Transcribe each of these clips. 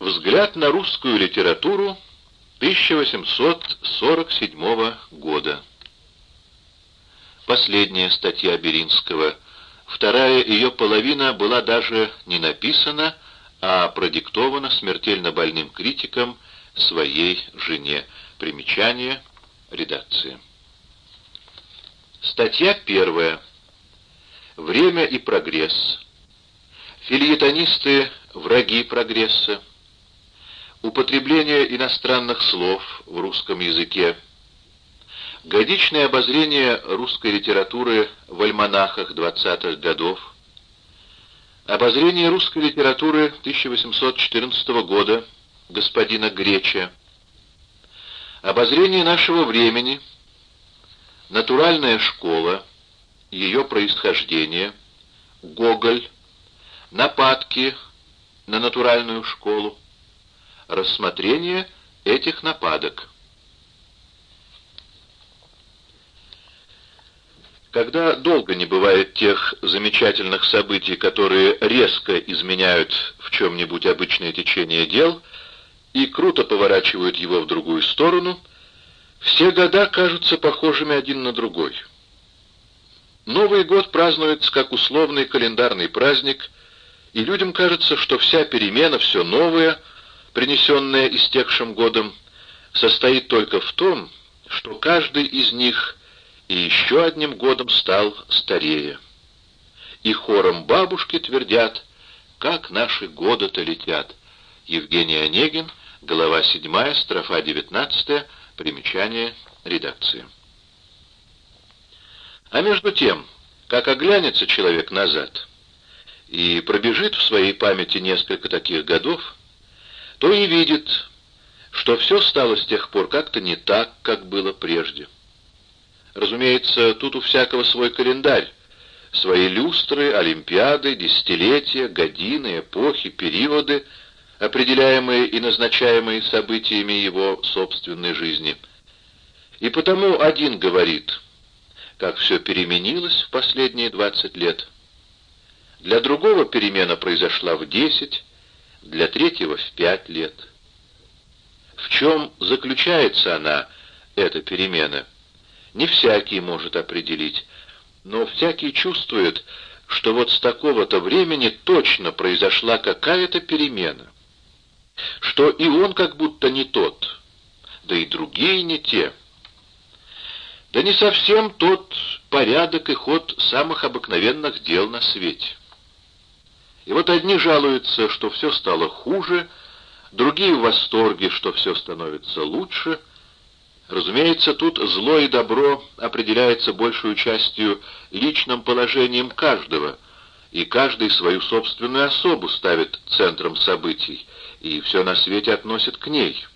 Взгляд на русскую литературу 1847 года. Последняя статья Беринского. Вторая ее половина была даже не написана, а продиктована смертельно больным критиком своей жене. Примечание редакции. Статья первая. Время и прогресс. Фильетонисты – враги прогресса. Употребление иностранных слов в русском языке. Годичное обозрение русской литературы в альманахах 20-х годов. Обозрение русской литературы 1814 года господина Греча. Обозрение нашего времени. Натуральная школа. Ее происхождение. Гоголь. Нападки на натуральную школу рассмотрение этих нападок. Когда долго не бывает тех замечательных событий, которые резко изменяют в чем-нибудь обычное течение дел и круто поворачивают его в другую сторону, все года кажутся похожими один на другой. Новый год празднуется как условный календарный праздник, и людям кажется, что вся перемена, все новое — принесенное истекшим годом, состоит только в том, что каждый из них и еще одним годом стал старее. И хором бабушки твердят, как наши годы-то летят. Евгений Онегин, глава 7, строфа 19, примечание редакции. А между тем, как оглянется человек назад и пробежит в своей памяти несколько таких годов, то и видит, что все стало с тех пор как-то не так, как было прежде. Разумеется, тут у всякого свой календарь, свои люстры, олимпиады, десятилетия, годины, эпохи, периоды, определяемые и назначаемые событиями его собственной жизни. И потому один говорит, как все переменилось в последние двадцать лет. Для другого перемена произошла в десять, для третьего в пять лет. В чем заключается она, эта перемена, не всякий может определить, но всякий чувствует, что вот с такого-то времени точно произошла какая-то перемена, что и он как будто не тот, да и другие не те. Да не совсем тот порядок и ход самых обыкновенных дел на свете. И вот одни жалуются, что все стало хуже, другие в восторге, что все становится лучше. Разумеется, тут зло и добро определяется большую частью личным положением каждого, и каждый свою собственную особу ставит центром событий, и все на свете относит к ней.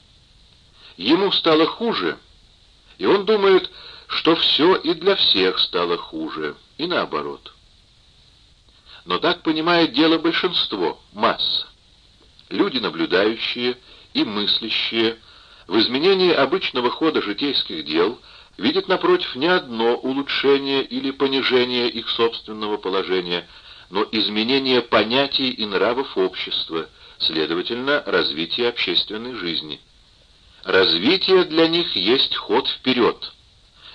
Ему стало хуже, и он думает, что все и для всех стало хуже, и наоборот. Но так понимает дело большинство, масса. Люди, наблюдающие и мыслящие, в изменении обычного хода житейских дел видят напротив не одно улучшение или понижение их собственного положения, но изменение понятий и нравов общества, следовательно, развитие общественной жизни. Развитие для них есть ход вперед,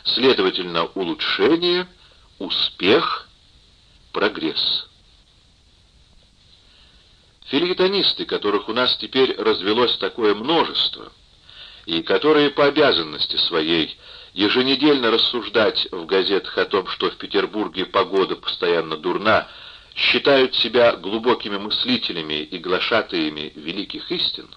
следовательно, улучшение, успех, прогресс. Филитонисты, которых у нас теперь развелось такое множество, и которые по обязанности своей еженедельно рассуждать в газетах о том, что в Петербурге погода постоянно дурна, считают себя глубокими мыслителями и глашатаями великих истин,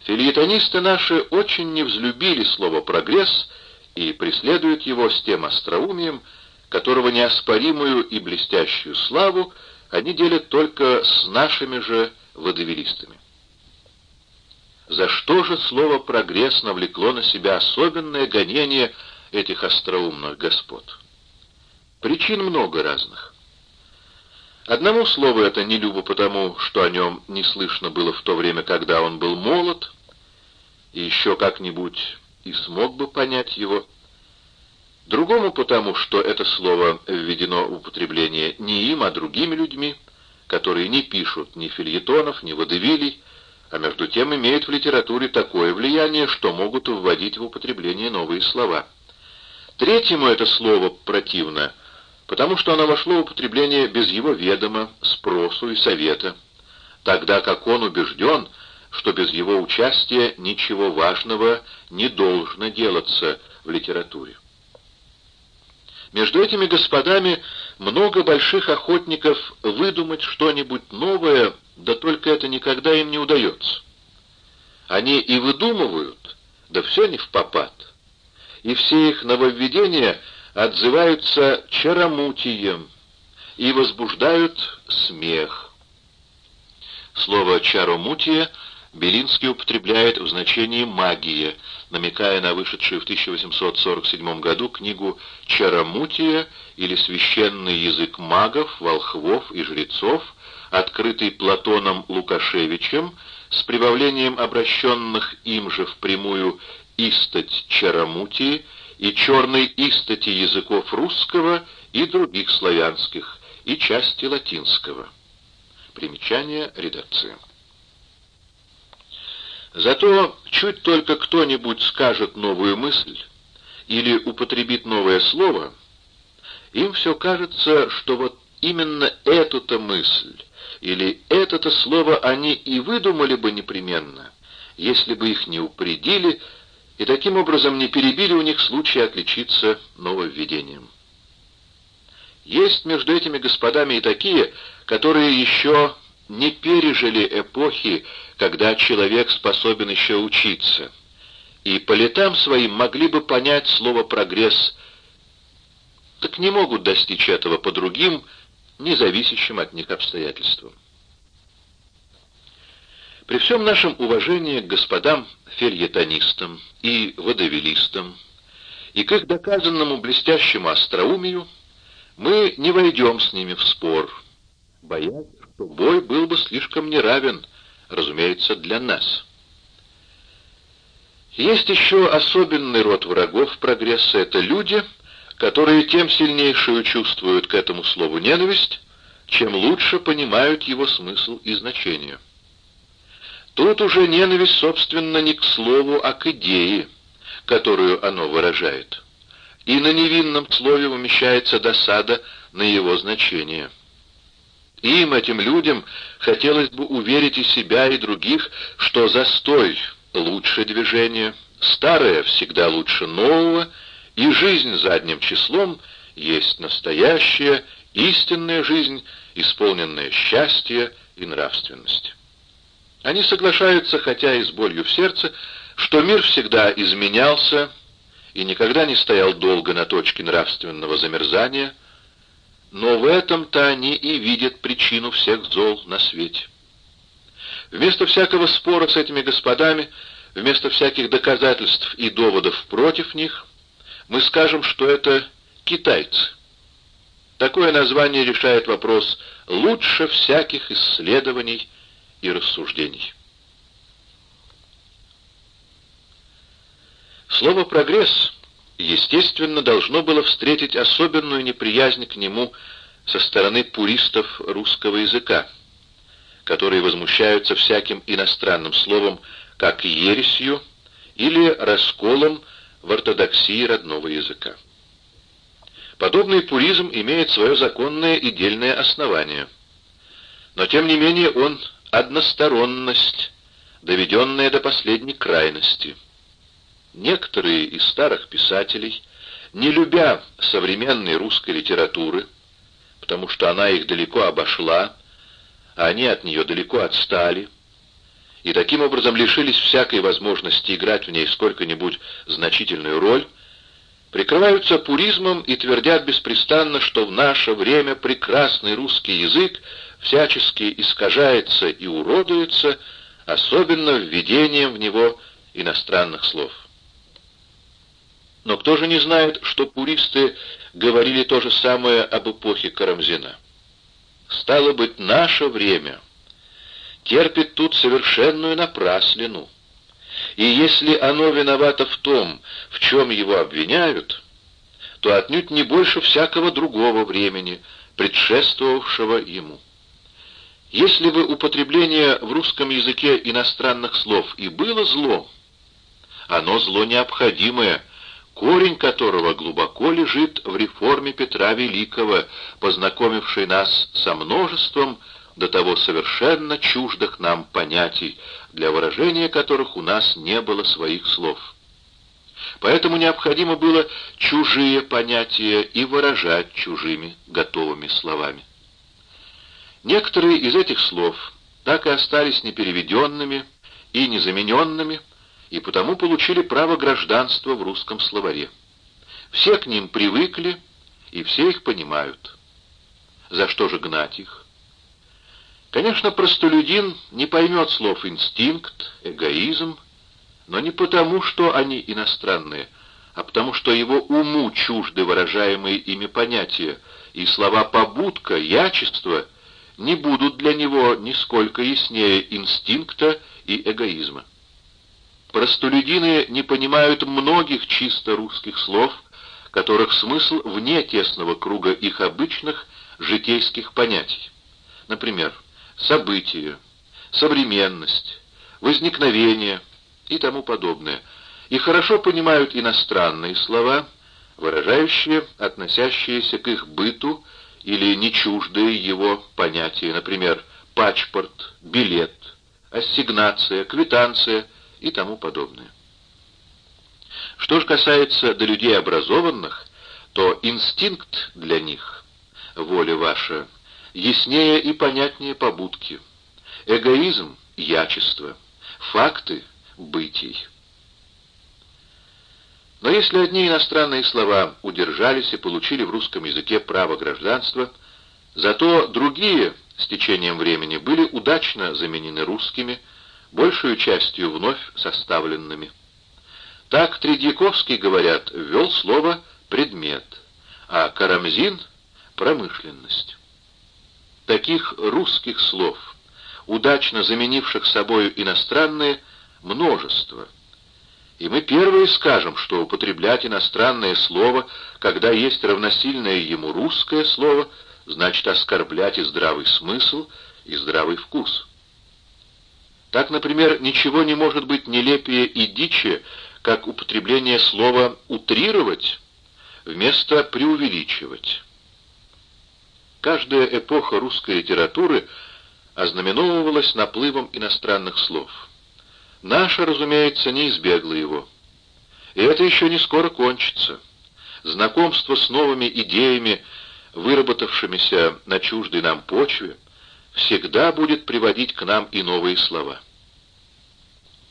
филитонисты наши очень не взлюбили слово «прогресс» и преследуют его с тем остроумием, которого неоспоримую и блестящую славу они делят только с нашими же водовелистами. За что же слово «прогресс» навлекло на себя особенное гонение этих остроумных господ? Причин много разных. Одному слову это не любо потому, что о нем не слышно было в то время, когда он был молод, и еще как-нибудь и смог бы понять его. Другому потому, что это слово введено в употребление не им, а другими людьми, которые не пишут ни фильетонов, ни водевилей, а между тем имеют в литературе такое влияние, что могут вводить в употребление новые слова. Третьему это слово противно, потому что оно вошло в употребление без его ведома, спросу и совета, тогда как он убежден, что без его участия ничего важного не должно делаться в литературе. Между этими господами много больших охотников выдумать что-нибудь новое, да только это никогда им не удается. Они и выдумывают, да все не в попад. И все их нововведения отзываются чаромутием и возбуждают смех. Слово «чаромутие» Белинский употребляет в значении «магия», намекая на вышедшую в 1847 году книгу «Чаромутия» или «Священный язык магов, волхвов и жрецов», открытый Платоном Лукашевичем, с прибавлением обращенных им же впрямую «истать Чаромутии» и «черной истати» языков русского и других славянских, и части латинского. Примечание редакции. Зато чуть только кто-нибудь скажет новую мысль или употребит новое слово, им все кажется, что вот именно эту-то мысль или это-то слово они и выдумали бы непременно, если бы их не упредили и таким образом не перебили у них случай отличиться нововведением. Есть между этими господами и такие, которые еще не пережили эпохи, когда человек способен еще учиться, и по летам своим могли бы понять слово «прогресс», так не могут достичь этого по другим, независящим от них обстоятельствам. При всем нашем уважении к господам фельетонистам и водовелистам и к их доказанному блестящему остроумию, мы не войдем с ними в спор, боясь, что бой был бы слишком неравен, разумеется, для нас. Есть еще особенный род врагов прогресса — это люди, которые тем сильнейшую чувствуют к этому слову ненависть, чем лучше понимают его смысл и значение. Тут уже ненависть, собственно, не к слову, а к идее, которую оно выражает. И на невинном слове умещается досада на его значение. Им, этим людям, хотелось бы уверить и себя, и других, что застой лучше движения, старое всегда лучше нового, и жизнь задним числом есть настоящая, истинная жизнь, исполненная счастья и нравственности. Они соглашаются, хотя и с болью в сердце, что мир всегда изменялся и никогда не стоял долго на точке нравственного замерзания – но в этом-то они и видят причину всех зол на свете. Вместо всякого спора с этими господами, вместо всяких доказательств и доводов против них, мы скажем, что это китайцы. Такое название решает вопрос лучше всяких исследований и рассуждений. Слово «прогресс» естественно, должно было встретить особенную неприязнь к нему со стороны пуристов русского языка, которые возмущаются всяким иностранным словом, как ересью или расколом в ортодоксии родного языка. Подобный пуризм имеет свое законное и дельное основание. Но тем не менее он односторонность, доведенная до последней крайности – Некоторые из старых писателей, не любя современной русской литературы, потому что она их далеко обошла, а они от нее далеко отстали, и таким образом лишились всякой возможности играть в ней сколько-нибудь значительную роль, прикрываются пуризмом и твердят беспрестанно, что в наше время прекрасный русский язык всячески искажается и уродуется, особенно введением в него иностранных слов. Но кто же не знает, что пуристы говорили то же самое об эпохе Карамзина? Стало быть, наше время терпит тут совершенную напраслину. И если оно виновато в том, в чем его обвиняют, то отнюдь не больше всякого другого времени, предшествовавшего ему. Если бы употребление в русском языке иностранных слов и было зло, оно зло необходимое, корень которого глубоко лежит в реформе Петра Великого, познакомившей нас со множеством до того совершенно чуждых нам понятий, для выражения которых у нас не было своих слов. Поэтому необходимо было чужие понятия и выражать чужими готовыми словами. Некоторые из этих слов так и остались непереведенными и незамененными, и потому получили право гражданства в русском словаре. Все к ним привыкли, и все их понимают. За что же гнать их? Конечно, простолюдин не поймет слов «инстинкт», «эгоизм», но не потому, что они иностранные, а потому, что его уму чужды выражаемые ими понятия, и слова «побудка», «ячество» не будут для него нисколько яснее инстинкта и эгоизма. Простолюдины не понимают многих чисто русских слов, которых смысл вне тесного круга их обычных житейских понятий. Например, события, современность, возникновение и тому подобное, и хорошо понимают иностранные слова, выражающие, относящиеся к их быту или не чуждые его понятия, например, пачпорт, билет, ассигнация, квитанция и тому подобное. Что же касается до людей образованных, то инстинкт для них, воля ваша, яснее и понятнее побудки. Эгоизм — ячество, факты — бытий. Но если одни иностранные слова удержались и получили в русском языке право гражданства, зато другие с течением времени были удачно заменены русскими, большую частью вновь составленными. Так Тредьяковский, говорят, ввел слово «предмет», а Карамзин — «промышленность». Таких русских слов, удачно заменивших собою иностранные, множество. И мы первые скажем, что употреблять иностранное слово, когда есть равносильное ему русское слово, значит оскорблять и здравый смысл, и здравый вкус. Так, например, ничего не может быть нелепее и дичи, как употребление слова «утрировать» вместо «преувеличивать». Каждая эпоха русской литературы ознаменовывалась наплывом иностранных слов. Наша, разумеется, не избегла его. И это еще не скоро кончится. Знакомство с новыми идеями, выработавшимися на чуждой нам почве, всегда будет приводить к нам и новые слова.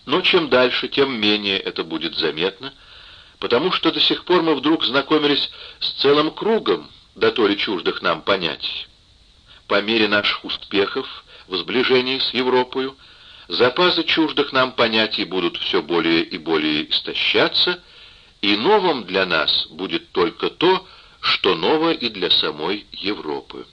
Но чем дальше, тем менее это будет заметно, потому что до сих пор мы вдруг знакомились с целым кругом до то ли чуждых нам понятий. По мере наших успехов в сближении с Европою, запасы чуждых нам понятий будут все более и более истощаться, и новым для нас будет только то, что ново и для самой Европы.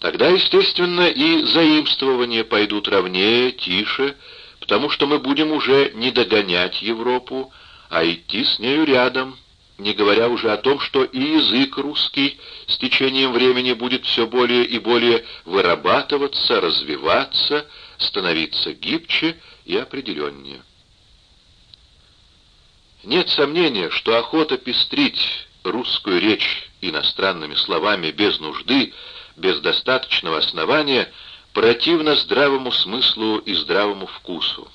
Тогда, естественно, и заимствования пойдут ровнее, тише, потому что мы будем уже не догонять Европу, а идти с нею рядом, не говоря уже о том, что и язык русский с течением времени будет все более и более вырабатываться, развиваться, становиться гибче и определеннее. Нет сомнения, что охота пестрить русскую речь иностранными словами без нужды, без достаточного основания, противна здравому смыслу и здравому вкусу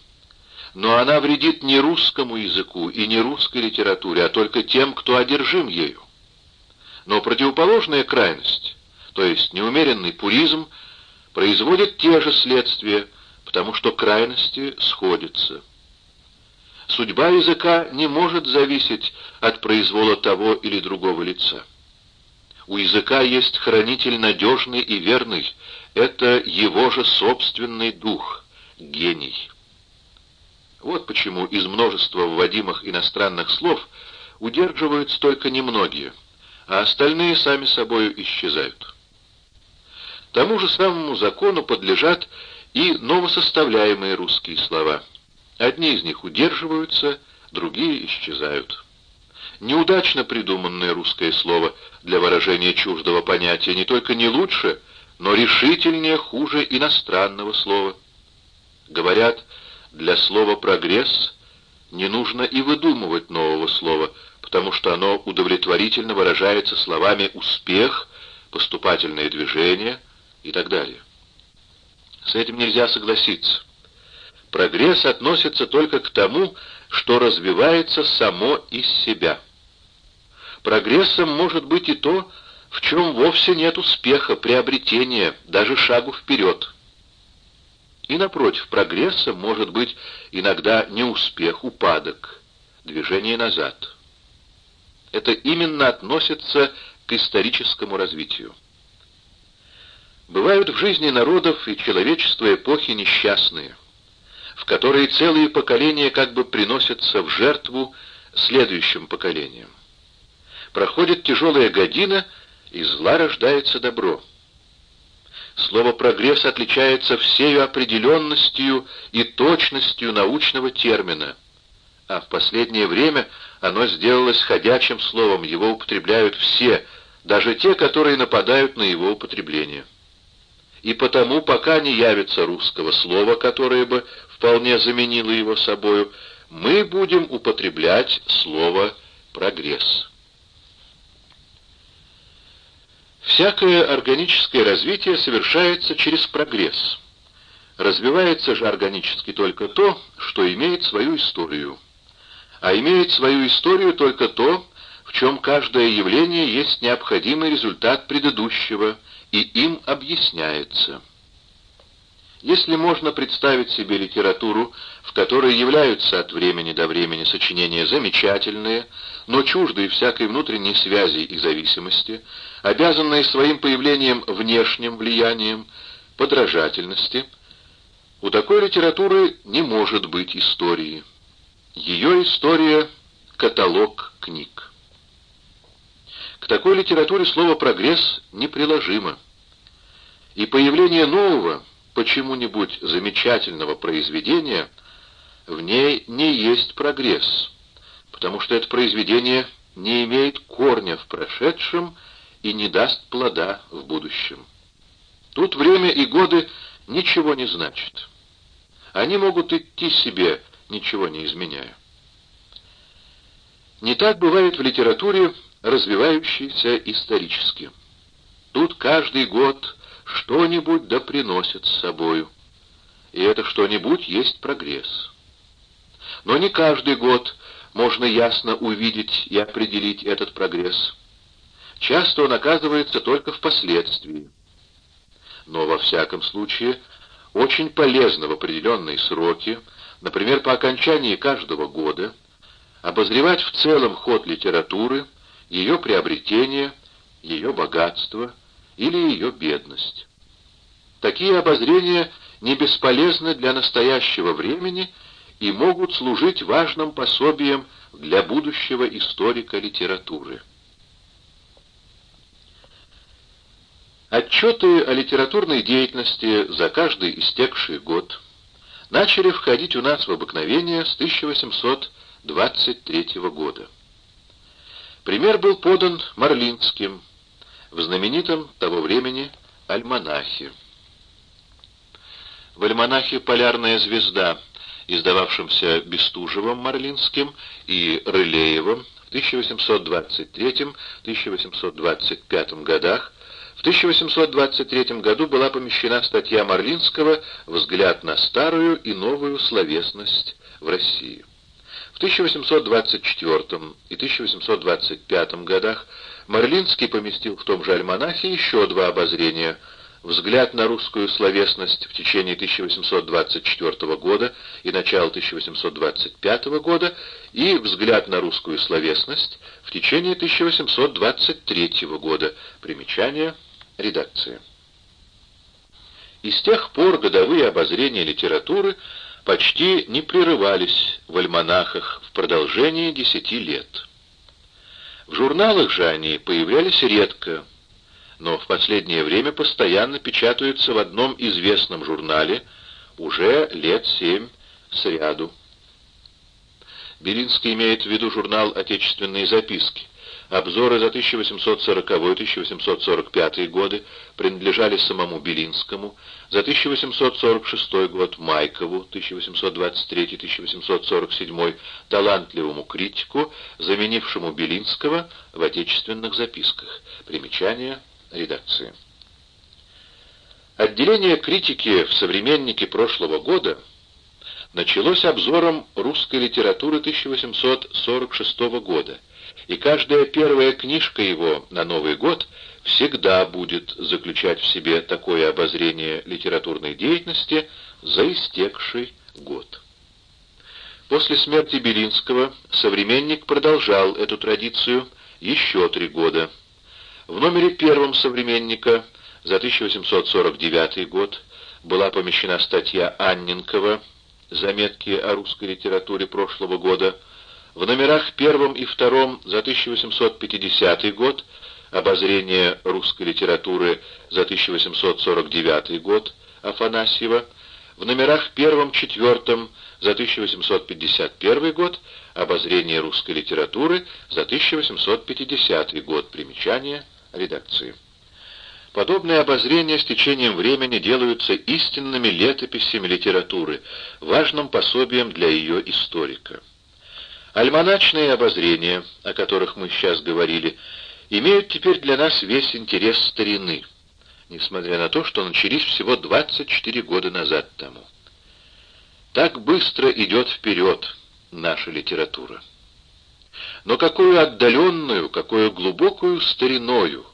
но она вредит не русскому языку и не русской литературе, а только тем, кто одержим ею. Но противоположная крайность, то есть неумеренный пуризм, производит те же следствия, потому что крайности сходятся. Судьба языка не может зависеть от произвола того или другого лица. У языка есть хранитель надежный и верный, это его же собственный дух, гений. Вот почему из множества вводимых иностранных слов удерживаются только немногие, а остальные сами собою исчезают. Тому же самому закону подлежат и новосоставляемые русские слова. Одни из них удерживаются, другие исчезают. Неудачно придуманное русское слово для выражения чуждого понятия не только не лучше, но решительнее хуже иностранного слова. Говорят, для слова «прогресс» не нужно и выдумывать нового слова, потому что оно удовлетворительно выражается словами «успех», «поступательное движение» и так далее. С этим нельзя согласиться. Прогресс относится только к тому, что развивается само из себя. Прогрессом может быть и то, в чем вовсе нет успеха, приобретения, даже шагу вперед. И напротив, прогрессом может быть иногда неуспех, упадок, движение назад. Это именно относится к историческому развитию. Бывают в жизни народов и человечества эпохи несчастные, в которые целые поколения как бы приносятся в жертву следующим поколениям. Проходит тяжелая година, и зла рождается добро. Слово «прогресс» отличается всею определенностью и точностью научного термина, а в последнее время оно сделалось ходячим словом, его употребляют все, даже те, которые нападают на его употребление и потому, пока не явится русского слова, которое бы вполне заменило его собою, мы будем употреблять слово «прогресс». Всякое органическое развитие совершается через прогресс. Развивается же органически только то, что имеет свою историю. А имеет свою историю только то, в чем каждое явление есть необходимый результат предыдущего – и им объясняется. Если можно представить себе литературу, в которой являются от времени до времени сочинения замечательные, но чуждые всякой внутренней связи и зависимости, обязанные своим появлением внешним влиянием, подражательности, у такой литературы не может быть истории. Ее история — каталог книг. К такой литературе слово «прогресс» неприложимо. И появление нового, почему-нибудь замечательного произведения в ней не есть прогресс, потому что это произведение не имеет корня в прошедшем и не даст плода в будущем. Тут время и годы ничего не значат. Они могут идти себе, ничего не изменяя. Не так бывает в литературе развивающийся исторически. Тут каждый год что-нибудь да приносит с собою. И это что-нибудь есть прогресс. Но не каждый год можно ясно увидеть и определить этот прогресс. Часто он оказывается только впоследствии. Но во всяком случае очень полезно в определенные сроки, например, по окончании каждого года, обозревать в целом ход литературы, ее приобретение, ее богатство или ее бедность. Такие обозрения не бесполезны для настоящего времени и могут служить важным пособием для будущего историка литературы. Отчеты о литературной деятельности за каждый истекший год начали входить у нас в обыкновение с 1823 года. Пример был подан Марлинским в знаменитом того времени «Альманахе». В альманахе «Полярная звезда», издававшемся Бестужевым Марлинским и Рылеевым в 1823-1825 годах, в 1823 году была помещена статья Марлинского «Взгляд на старую и новую словесность в России». В 1824 и 1825 годах Марлинский поместил в том же альманахе еще два обозрения «Взгляд на русскую словесность в течение 1824 года и начала 1825 года» и «Взгляд на русскую словесность в течение 1823 года». Примечание редакции. И с тех пор годовые обозрения литературы – почти не прерывались в альманахах в продолжении десяти лет. В журналах же они появлялись редко, но в последнее время постоянно печатаются в одном известном журнале уже лет семь сряду. Белинский имеет в виду журнал «Отечественные записки», Обзоры за 1840-1845 годы принадлежали самому Белинскому, за 1846 год Майкову, 1823-1847, талантливому критику, заменившему Белинского в отечественных записках. Примечание редакции. Отделение критики в «Современнике» прошлого года началось обзором русской литературы 1846 года, и каждая первая книжка его на Новый год всегда будет заключать в себе такое обозрение литературной деятельности за истекший год. После смерти Белинского «Современник» продолжал эту традицию еще три года. В номере первом «Современника» за 1849 год была помещена статья Анненкова «Заметки о русской литературе прошлого года», в номерах первом и втором за 1850 год «Обозрение русской литературы за 1849 год» Афанасьева, в номерах первом-четвертом за 1851 год «Обозрение русской литературы за 1850 год» примечание редакции. Подобные обозрения с течением времени делаются истинными летописями литературы, важным пособием для ее историка. Альманачные обозрения, о которых мы сейчас говорили, имеют теперь для нас весь интерес старины, несмотря на то, что начались всего 24 года назад тому. Так быстро идет вперед наша литература. Но какую отдаленную, какую глубокую стариною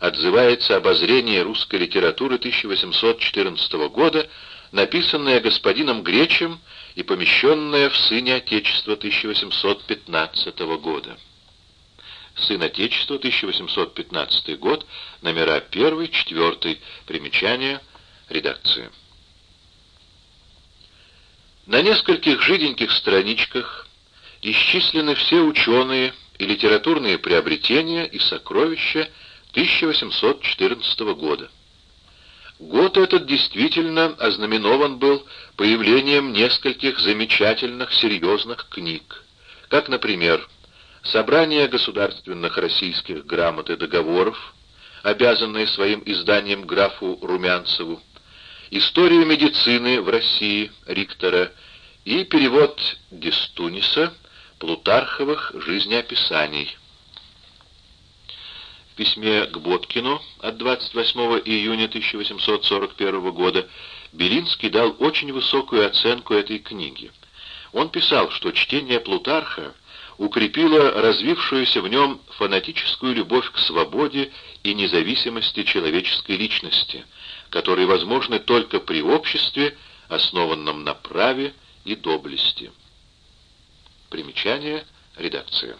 отзывается обозрение русской литературы 1814 года, написанное господином Гречем и помещенное в «Сыне Отечества» 1815 года. «Сын Отечества», 1815 год, номера 1, 4, примечание, редакции. На нескольких жиденьких страничках исчислены все ученые и литературные приобретения и сокровища 1814 года. Год этот действительно ознаменован был появлением нескольких замечательных серьезных книг, как, например, «Собрание государственных российских грамот и договоров», обязанное своим изданием графу Румянцеву, «Историю медицины в России» Риктора и перевод Дестуниса Плутарховых жизнеописаний письме к Боткину от 28 июня 1841 года Белинский дал очень высокую оценку этой книге. Он писал, что чтение Плутарха укрепило развившуюся в нем фанатическую любовь к свободе и независимости человеческой личности, которые возможны только при обществе, основанном на праве и доблести. Примечание редакция.